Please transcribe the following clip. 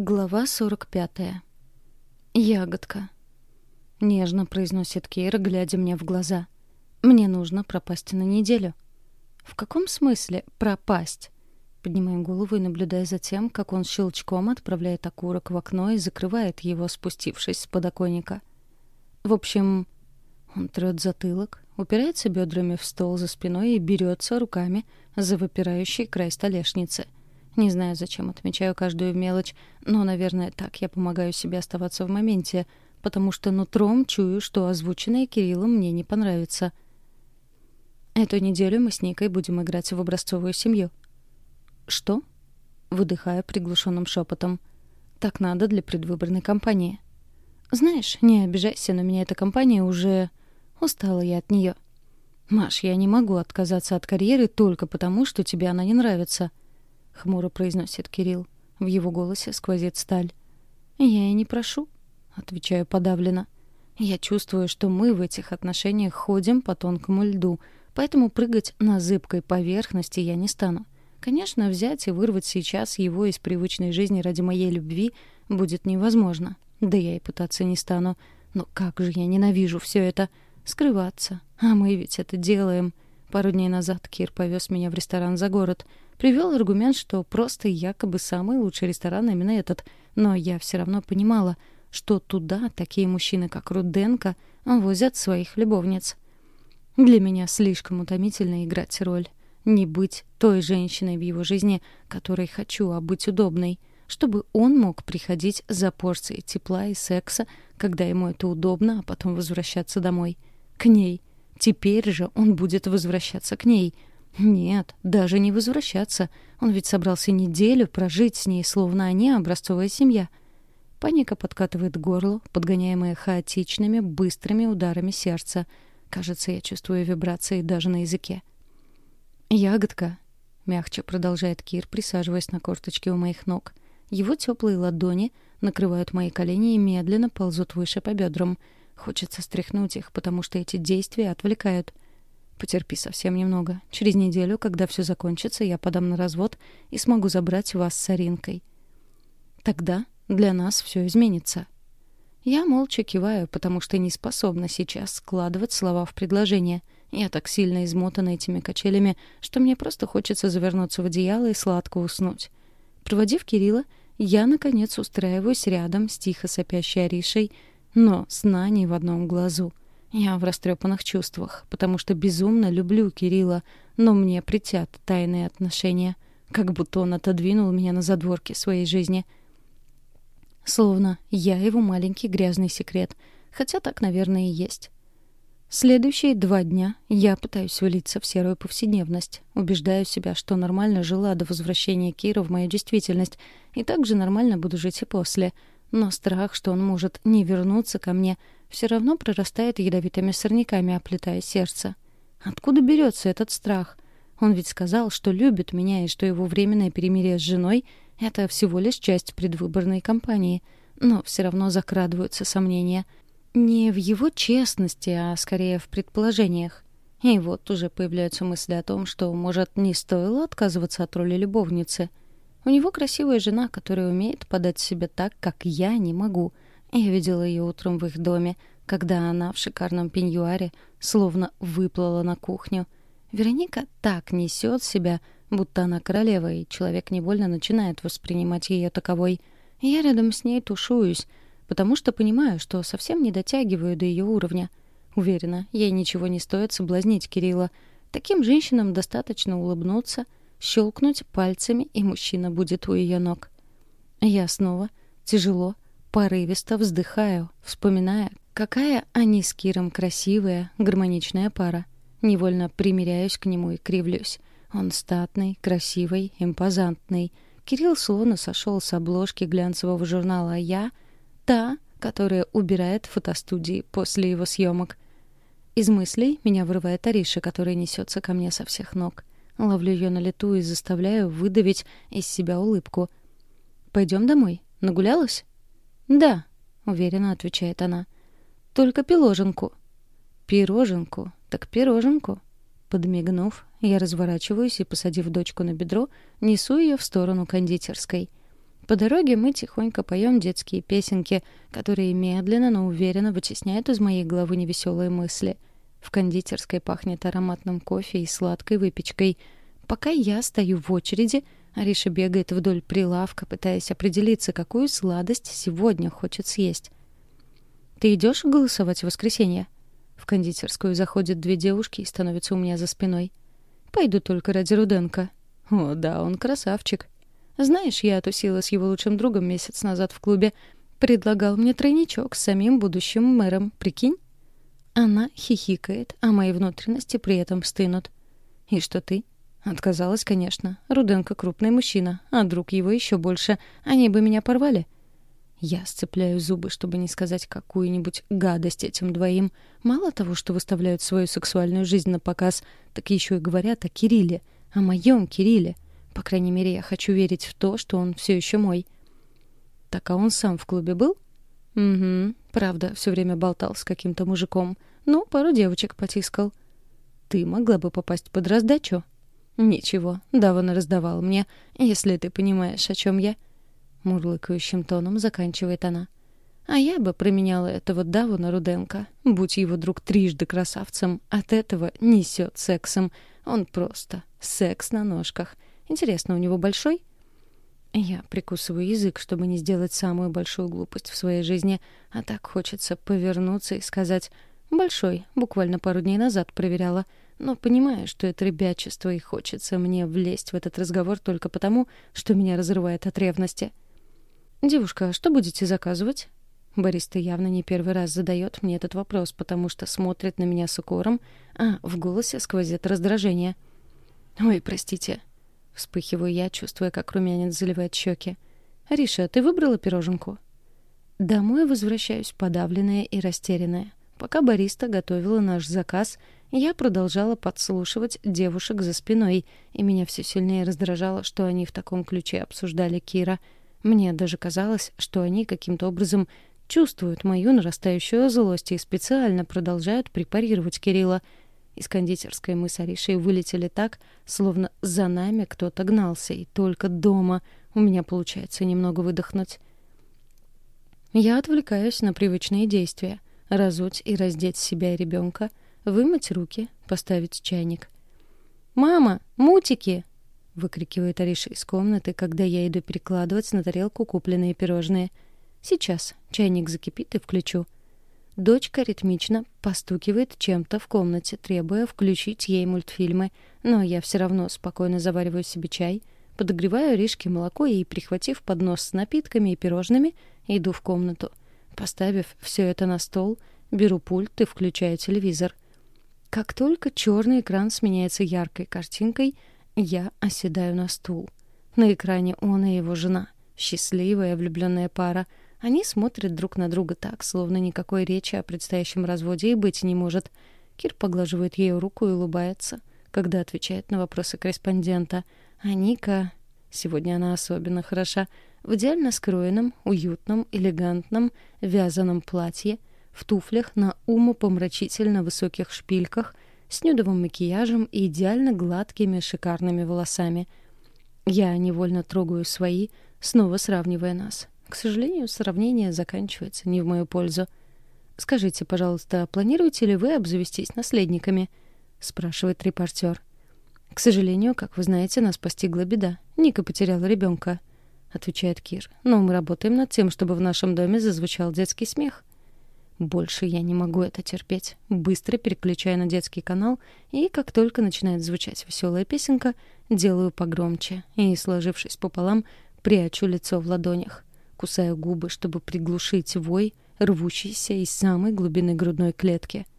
Глава 45. Ягодка. Нежно произносит Кира, глядя мне в глаза. Мне нужно пропасть на неделю. В каком смысле пропасть? Поднимаю голову и наблюдаю за тем, как он щелчком отправляет окурок в окно и закрывает его, спустившись с подоконника. В общем, он трёт затылок, упирается бедрами в стол за спиной и берется руками за выпирающий край столешницы — не знаю, зачем отмечаю каждую мелочь, но, наверное, так я помогаю себе оставаться в моменте, потому что нутром чую, что озвученное Кириллом мне не понравится. Эту неделю мы с Никой будем играть в образцовую семью. Что? Выдыхая приглушенным шепотом. Так надо для предвыборной кампании. Знаешь, не обижайся, но меня эта компания уже... Устала я от нее. Маш, я не могу отказаться от карьеры только потому, что тебе она не нравится. — хмуро произносит Кирилл. В его голосе сквозит сталь. Я и не прошу, отвечаю подавленно. Я чувствую, что мы в этих отношениях ходим по тонкому льду, поэтому прыгать на зыбкой поверхности я не стану. Конечно, взять и вырвать сейчас его из привычной жизни ради моей любви будет невозможно. Да я и пытаться не стану. Но как же я ненавижу все это. Скрываться. А мы ведь это делаем. Пару дней назад Кир повез меня в ресторан за город — Привел аргумент, что просто якобы самый лучший ресторан именно этот, но я все равно понимала, что туда такие мужчины, как Руденко, возят своих любовниц. Для меня слишком утомительно играть роль. Не быть той женщиной в его жизни, которой хочу, а быть удобной. Чтобы он мог приходить за порцией тепла и секса, когда ему это удобно, а потом возвращаться домой. К ней. Теперь же он будет возвращаться к ней — нет, даже не возвращаться. Он ведь собрался неделю прожить с ней, словно они образцовая семья. Паника подкатывает горло, подгоняемая хаотичными, быстрыми ударами сердца. Кажется, я чувствую вибрации даже на языке. «Ягодка», — мягче продолжает Кир, присаживаясь на корточки у моих ног. Его теплые ладони накрывают мои колени и медленно ползут выше по бедрам. Хочется стряхнуть их, потому что эти действия отвлекают — Потерпи совсем немного. Через неделю, когда все закончится, я подам на развод и смогу забрать вас с Аринкой. Тогда для нас все изменится. Я молча киваю, потому что не способна сейчас складывать слова в предложение. Я так сильно измотана этими качелями, что мне просто хочется завернуться в одеяло и сладко уснуть. Проводив Кирилла, я, наконец, устраиваюсь рядом с тихо сопящей Аришей, но сна не в одном глазу — я в растрепанных чувствах, потому что безумно люблю Кирилла, но мне притят тайные отношения, как будто он отодвинул меня на задворки своей жизни. Словно я его маленький грязный секрет, хотя так, наверное, и есть. Следующие два дня я пытаюсь влиться в серую повседневность, убеждаю себя, что нормально жила до возвращения Кира в мою действительность, и также нормально буду жить и после. Но страх, что он может не вернуться ко мне — все равно прорастает ядовитыми сорняками, оплетая сердце. Откуда берется этот страх? Он ведь сказал, что любит меня и что его временное перемирие с женой — это всего лишь часть предвыборной кампании. Но все равно закрадываются сомнения. Не в его честности, а скорее в предположениях. И вот уже появляются мысли о том, что, может, не стоило отказываться от роли любовницы. У него красивая жена, которая умеет подать себя так, как я не могу — я видела ее утром в их доме, когда она в шикарном пеньюаре словно выплыла на кухню. Вероника так несет себя, будто она королева, и человек невольно начинает воспринимать ее таковой. Я рядом с ней тушуюсь, потому что понимаю, что совсем не дотягиваю до ее уровня. Уверена, ей ничего не стоит соблазнить Кирилла. Таким женщинам достаточно улыбнуться, щелкнуть пальцами, и мужчина будет у ее ног. Я снова тяжело порывисто вздыхаю, вспоминая, какая они с Киром красивая, гармоничная пара. Невольно примиряюсь к нему и кривлюсь. Он статный, красивый, импозантный. Кирилл словно сошел с обложки глянцевого журнала, а я — та, которая убирает фотостудии после его съемок. Из мыслей меня вырывает Ариша, которая несется ко мне со всех ног. Ловлю ее на лету и заставляю выдавить из себя улыбку. «Пойдем домой? Нагулялась?» «Да», — уверенно отвечает она. «Только пироженку». «Пироженку? Так пироженку». Подмигнув, я разворачиваюсь и, посадив дочку на бедро, несу ее в сторону кондитерской. По дороге мы тихонько поем детские песенки, которые медленно, но уверенно вытесняют из моей головы невеселые мысли. В кондитерской пахнет ароматным кофе и сладкой выпечкой. Пока я стою в очереди, Ариша бегает вдоль прилавка, пытаясь определиться, какую сладость сегодня хочет съесть. «Ты идешь голосовать в воскресенье?» В кондитерскую заходят две девушки и становятся у меня за спиной. «Пойду только ради Руденко». «О, да, он красавчик». Знаешь, я тусила с его лучшим другом месяц назад в клубе. Предлагал мне тройничок с самим будущим мэром, прикинь? Она хихикает, а мои внутренности при этом стынут. И что ты? Отказалась, конечно. Руденко крупный мужчина, а друг его еще больше. Они бы меня порвали. Я сцепляю зубы, чтобы не сказать какую-нибудь гадость этим двоим. Мало того, что выставляют свою сексуальную жизнь на показ, так еще и говорят о Кирилле, о моем Кирилле — по крайней мере, я хочу верить в то, что он все еще мой. Так а он сам в клубе был? Угу, правда, все время болтал с каким-то мужиком. Ну, пару девочек потискал. Ты могла бы попасть под раздачу? Ничего, Даван раздавал мне, если ты понимаешь, о чем я. Мурлыкающим тоном заканчивает она. А я бы променяла этого Давана Руденко. Будь его друг трижды красавцем, от этого несет сексом. Он просто секс на ножках — Интересно, у него большой? Я прикусываю язык, чтобы не сделать самую большую глупость в своей жизни, а так хочется повернуться и сказать «большой», буквально пару дней назад проверяла, но понимаю, что это ребячество, и хочется мне влезть в этот разговор только потому, что меня разрывает от ревности. «Девушка, а что будете заказывать?» Борис-то явно не первый раз задает мне этот вопрос, потому что смотрит на меня с укором, а в голосе сквозит раздражение. «Ой, простите, Вспыхиваю я, чувствуя, как румянец заливает щеки. «Ариша, ты выбрала пироженку?» Домой возвращаюсь подавленная и растерянная. Пока бариста готовила наш заказ, я продолжала подслушивать девушек за спиной, и меня все сильнее раздражало, что они в таком ключе обсуждали Кира. Мне даже казалось, что они каким-то образом чувствуют мою нарастающую злость и специально продолжают препарировать Кирилла — из кондитерской мы с Аришей вылетели так, словно за нами кто-то гнался, и только дома у меня получается немного выдохнуть. Я отвлекаюсь на привычные действия. Разуть и раздеть себя и ребенка, вымыть руки, поставить чайник. «Мама, мутики!» — выкрикивает Ариша из комнаты, когда я иду перекладывать на тарелку купленные пирожные. «Сейчас. Чайник закипит и включу». Дочка ритмично постукивает чем-то в комнате, требуя включить ей мультфильмы, но я все равно спокойно завариваю себе чай, подогреваю Ришке молоко и, прихватив поднос с напитками и пирожными, иду в комнату. Поставив все это на стол, беру пульт и включаю телевизор. Как только черный экран сменяется яркой картинкой, я оседаю на стул. На экране он и его жена, счастливая влюбленная пара — они смотрят друг на друга так, словно никакой речи о предстоящем разводе и быть не может. Кир поглаживает ее руку и улыбается, когда отвечает на вопросы корреспондента. А Ника... Сегодня она особенно хороша. В идеально скроенном, уютном, элегантном, вязаном платье, в туфлях на умопомрачительно высоких шпильках, с нюдовым макияжем и идеально гладкими шикарными волосами. Я невольно трогаю свои, снова сравнивая нас. К сожалению, сравнение заканчивается не в мою пользу. «Скажите, пожалуйста, планируете ли вы обзавестись наследниками?» — спрашивает репортер. «К сожалению, как вы знаете, нас постигла беда. Ника потеряла ребенка», — отвечает Кир. «Но мы работаем над тем, чтобы в нашем доме зазвучал детский смех». Больше я не могу это терпеть. Быстро переключаю на детский канал, и как только начинает звучать веселая песенка, делаю погромче и, сложившись пополам, прячу лицо в ладонях кусая губы, чтобы приглушить вой, рвущийся из самой глубины грудной клетки —